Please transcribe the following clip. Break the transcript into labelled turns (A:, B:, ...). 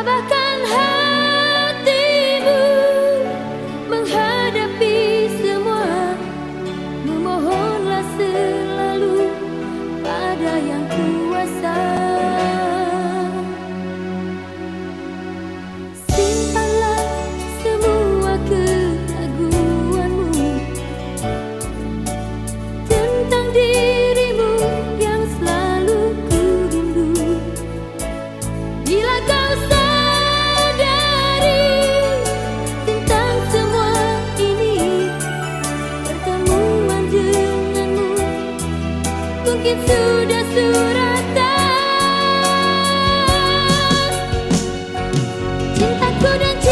A: Abacá. mungkin sudah suratan. Cintaku dan cintaku